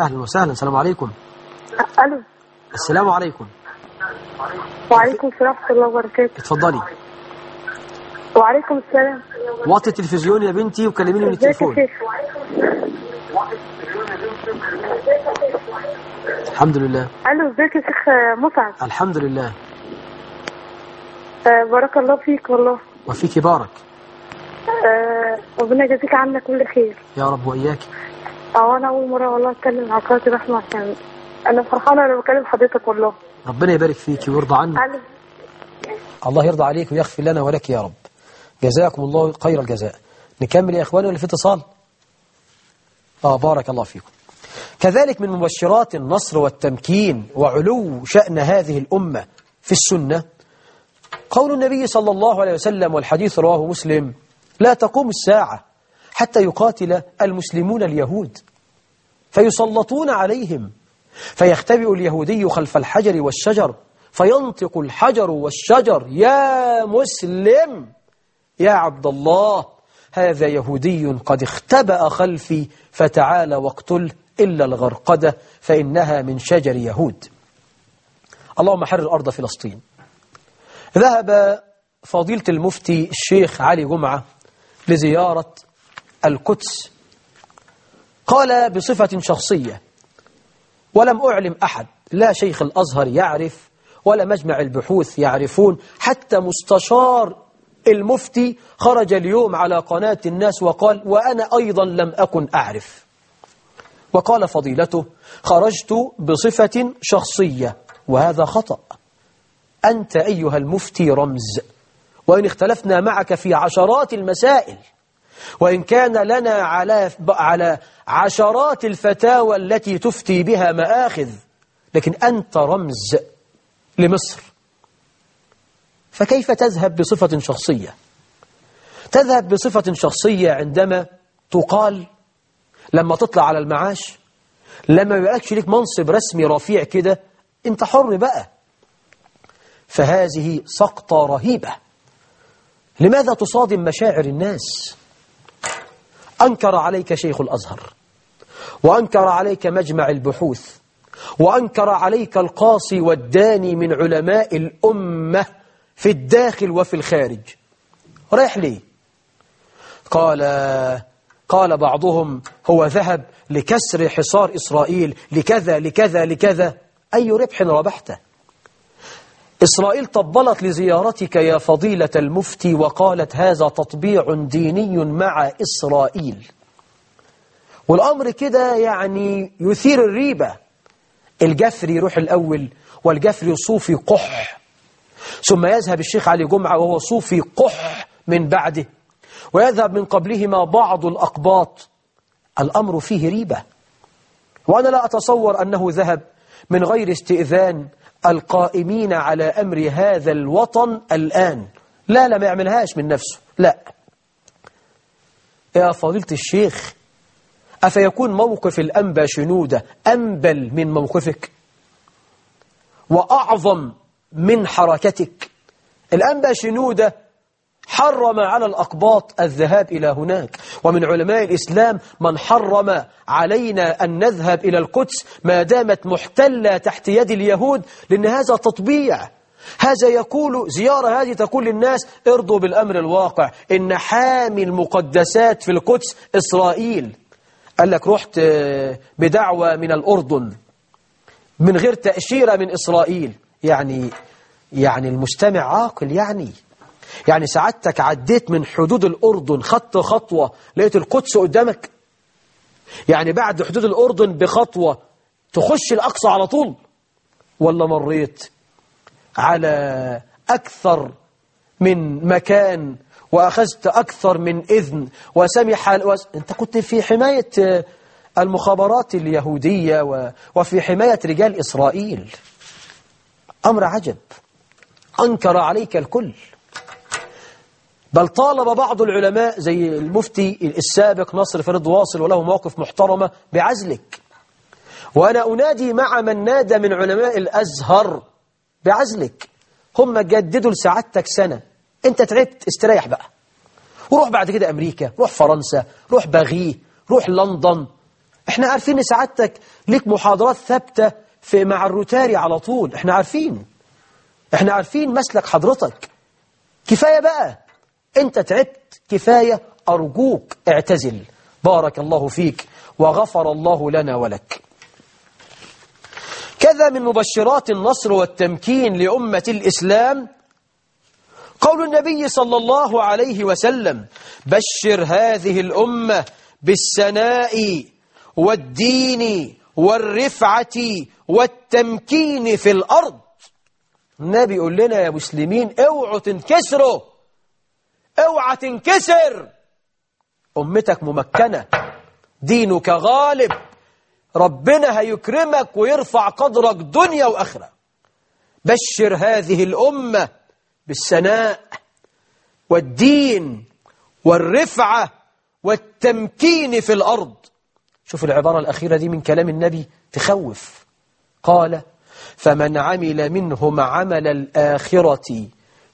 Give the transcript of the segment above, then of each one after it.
أهلا وسهلا. السلام عليكم. ألو. السلام عليكم. وعليكم السلام ورحمة الله وبركاته. اتفضلي. وعليكم السلام. وطي التلفزيون يا بنتي وكلميني من التليفون. الحمد لله. ألو إزيك يا شيخ متعب الحمد لله. آه، بارك الله فيك والله. وفيك بارك آه، ربنا يجازيك عنا كل خير. يا رب وإياك. آه أنا أول مرة والله أتكلم مع قناه الرحمه عشان أنا فرحانة أنا بكلم حضرتك والله. ربنا يبارك فيك ويرضى عنك. الله يرضى عليك ويغفر لنا ولك يا رب. جزاكم الله خير الجزاء. نكمل يا إخواني ولا في اتصال؟ آه بارك الله فيكم. كذلك من مبشرات النصر والتمكين وعلو شأن هذه الأمة في السنة قول النبي صلى الله عليه وسلم والحديث رواه مسلم لا تقوم الساعة حتى يقاتل المسلمون اليهود. فيسلطون عليهم. فيختبئ اليهودي خلف الحجر والشجر فينطق الحجر والشجر. يا مسلم يا عبد الله هذا يهودي قد اختبأ خلفي فتعال واقتل إلا الغرقدة فإنها من شجر يهود. اللهم حرر أرض فلسطين. ذهب فضيلة المفتي الشيخ علي جمعة لزيارة القدس قال بصفة شخصية ولم أعلم أحد لا شيخ الأزهر يعرف ولا مجمع البحوث يعرفون حتى مستشار المفتي خرج اليوم على قناة الناس وقال وأنا أيضا لم أكن أعرف وقال فضيلته خرجت بصفة شخصية وهذا خطأ. أنت أيها المفتي رمز وإن اختلفنا معك في عشرات المسائل وإن كان لنا على على عشرات الفتاوى التي تفتي بها مآخذ لكن أنت رمز لمصر. فكيف تذهب بصفة شخصية؟ تذهب بصفة شخصية عندما تقال لما تطلع على المعاش لما يبقاش لك منصب رسمي رفيع كده أنت حر بقى. فهذه سقطة رهيبة. لماذا تصادم مشاعر الناس؟ أنكر عليك شيخ الأزهر وأنكر عليك مجمع البحوث وأنكر عليك القاصي والداني من علماء الأمة في الداخل وفي الخارج. رايح ليه؟ قال قال بعضهم هو ذهب لكسر حصار إسرائيل لكذا لكذا لكذا. أي ربح ربحته؟ إسرائيل طبلت لزيارتك يا فضيلة المفتي وقالت هذا تطبيع ديني مع إسرائيل. والأمر كده يعني يثير الريبة. الجفري يروح الأول والجفري صوفي قح. ثم يذهب الشيخ علي جمعة وهو صوفي قح من بعده. ويذهب من قبلهما بعض الأقباط. الأمر فيه ريبة. وأنا لا أتصور أنه ذهب من غير استئذان القائمين على أمر هذا الوطن الآن. لا لا ما يعملهاش من نفسه. لا. يا فضيلة الشيخ أفيكون موقف الأنبا شنودة أنبل من موقفك؟ وأعظم من حركتك؟ الأنبا شنودة حرم على الأقباط الذهاب إلى هناك. ومن علماء الإسلام من حرم علينا أن نذهب إلى القدس ما دامت محتلة تحت يد اليهود لأن هذا تطبيع. هذا يقول زيارة هذه تقول للناس ارضوا بالأمر الواقع. إن حامي المقدسات في القدس إسرائيل. قال لك رحت بدعوة من الأردن. من غير تأشيرة من إسرائيل. يعني يعني المستمع عاقل يعني. يعني سعادتك عديت من حدود الأردن خدت خطوة لقيت القدس قدامك. يعني بعد حدود الأردن بخطوة تخش الأقصى على طول. ولا مريت على أكثر من مكان وأخذت أكثر من إذن وسمح وس... أنت كنت في حماية المخابرات اليهودية و... وفي حماية رجال إسرائيل. أمر عجب. أنكر عليك الكل. بل طالب بعض العلماء زي المفتي السابق نصر فريد واصل وله مواقف محترمة بعزلك. وأنا أنادي مع من نادى من علماء الأزهر بعزلك. هم جددوا لسعادتك سنة. أنت تعبت استريح بقى. وروح بعد كده أمريكا روح فرنسا روح باغي روح لندن. إحنا عارفين إن سعادتك ليك محاضرات ثابتة في مع الروتاري على طول. إحنا عارفين. إحنا عارفين مسلك حضرتك. كفاية بقى. انت تعبت كفاية أرجوك اعتزل. بارك الله فيك وغفر الله لنا ولك. كذا من مبشرات النصر والتمكين لأمة الإسلام. قول النبي صلى الله عليه وسلم بشر هذه الأمة بالسناء والدين والرفعة والتمكين في الأرض. النبي يقول لنا يا مسلمين اوعوا تنكسروا. أوعى تنكسر. أمتك ممكنة. دينك غالب. ربنا هيكرمك ويرفع قدرك دنيا وآخرة. بشر هذه الأمة بالسناء والدين والرفعة والتمكين في الأرض. شوف العبارة الأخيرة دي من كلام النبي. تخوف. قال فمن عمل منهم عمل الآخرة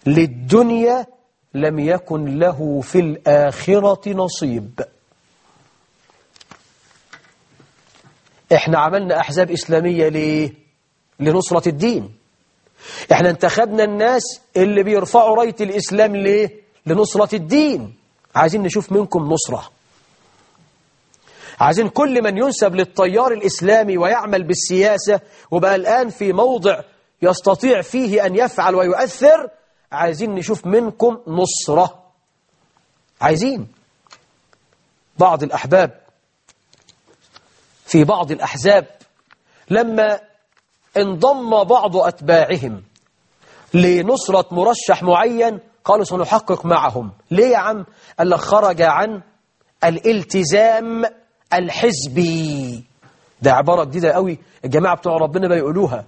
للدنيا لم يكن له في الآخرة نصيب إحنا عملنا أحزاب إسلامية ليه؟ لنصرة الدين إحنا انتخبنا الناس اللي بيرفعوا راية الإسلام ليه؟ لنصرة الدين عايزين نشوف منكم نصرة عايزين كل من ينسب للتيار الإسلامي ويعمل بالسياسة وبقى الآن في موضع يستطيع فيه أن يفعل ويؤثر عايزين نشوف منكم نصرة. عايزين. بعض الأحباب في بعض الأحزاب لما انضم بعض أتباعهم لنصرة مرشح معين قالوا سنحقق معهم. ليه يا عم؟ قال لك خرج عن الالتزام الحزبي. ده عبارة جديدة قوي. الجماعة بتوع ربنا بيقولوها.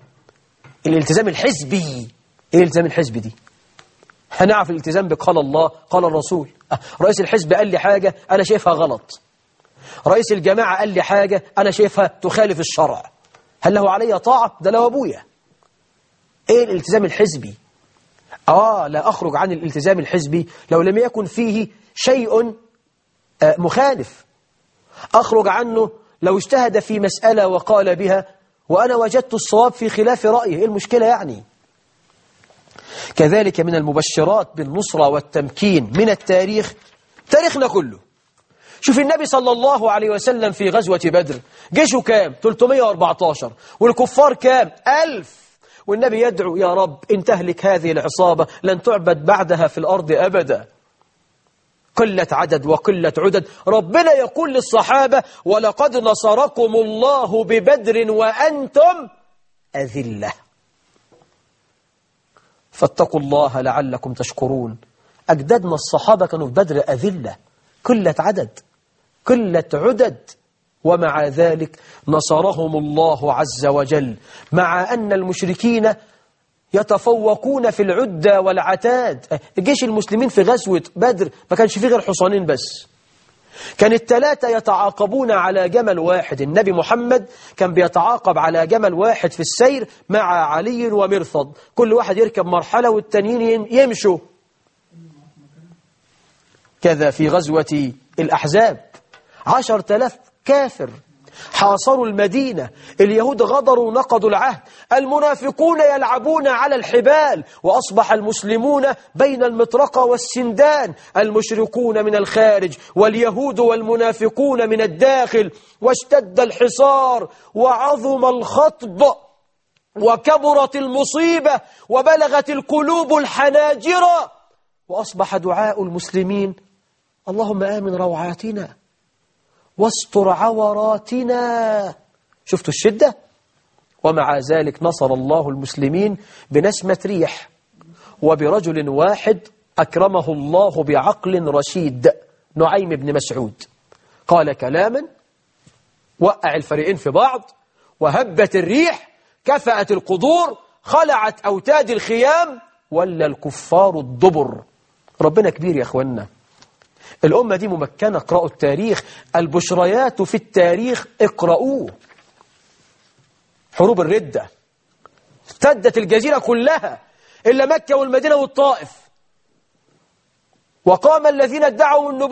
الالتزام الحزبي. إيه الالتزام الحزبي دي؟ هنعرف الالتزام بقال الله قال الرسول. رئيس الحزب قال لي حاجة أنا شايفها غلط. رئيس الجماعة قال لي حاجة أنا شايفها تخالف الشرع. هل له علي طاعة؟ ده لو أبويا. إيه الالتزام الحزبي؟ آه لا أخرج عن الالتزام الحزبي لو لم يكن فيه شيء آه مخالف. أخرج عنه لو اجتهد في مسألة وقال بها وأنا وجدت الصواب في خلاف رأيه. إيه المشكلة يعني؟ كذلك من المبشرات بالنصرة والتمكين من التاريخ تاريخنا كله. شوف النبي صلى الله عليه وسلم في غزوة بدر جيشه كام؟ 314 والكفار كام؟ ألف. والنبي يدعو يا رب إن تهلك هذه العصابة لن تعبد بعدها في الأرض أبدا. قلة عدد وقلة عدد. ربنا يقول للصحابة ولقد نصركم الله ببدر وأنتم أذلة. فاتقوا الله لعلكم تشكرون. أجدادنا الصحابة كانوا في بدر أذلة قلة عدد قلة عدد. ومع ذلك نصرهم الله عز وجل مع أن المشركين يتفوقون في العدة والعتاد. جيش المسلمين في غزوة بدر ما كانش فيه غير حصانين بس. كان الثلاثة يتعاقبون على جمل واحد. النبي محمد كان بيتعاقب على جمل واحد في السير مع علي ومرصد. كل واحد يركب مرحلة والتانيين يمشوا. كذا في غزوة الأحزاب. عشر تلاف كافر حاصروا المدينة. اليهود غدروا نقضوا العهد. المنافقون يلعبون على الحبال وأصبح المسلمون بين المطرقة والسندان. المشركون من الخارج واليهود والمنافقون من الداخل. واشتد الحصار وعظم الخطب وكبرت المصيبة وبلغت القلوب الحناجر. وأصبح دعاء المسلمين اللهم آمن روعاتنا. واستر عوراتنا. شفتوا الشدة؟ ومع ذلك نصر الله المسلمين بنسمة ريح. وبرجل واحد أكرمه الله بعقل رشيد نعيم بن مسعود. قال كلاما وقع الفريقين في بعض وهبت الريح كفأت القدور خلعت أوتاد الخيام ولا الكفار الدبر. ربنا كبير يا أخوانا الأمة دي ممكنة اقرأوا التاريخ. البشريات في التاريخ اقرأوه. حروب الردة. ابتدت الجزيرة كلها إلا مكة والمدينة والطائف. وقام الذين ادعوا النبوة